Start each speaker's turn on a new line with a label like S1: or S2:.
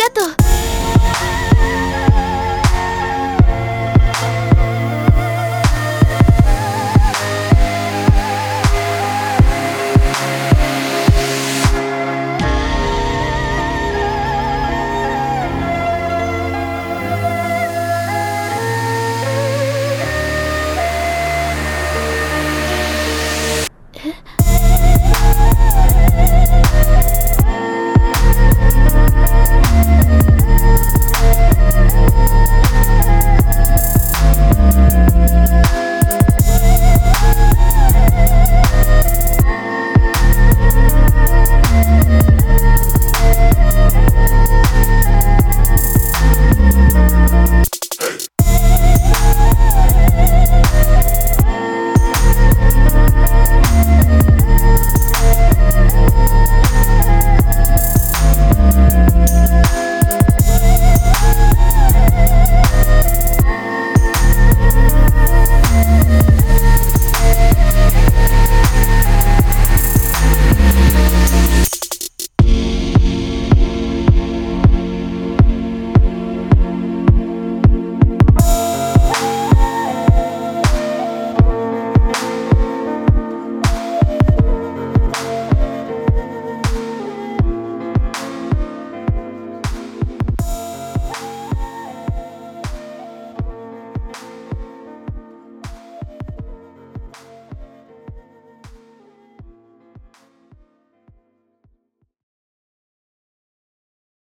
S1: がとう。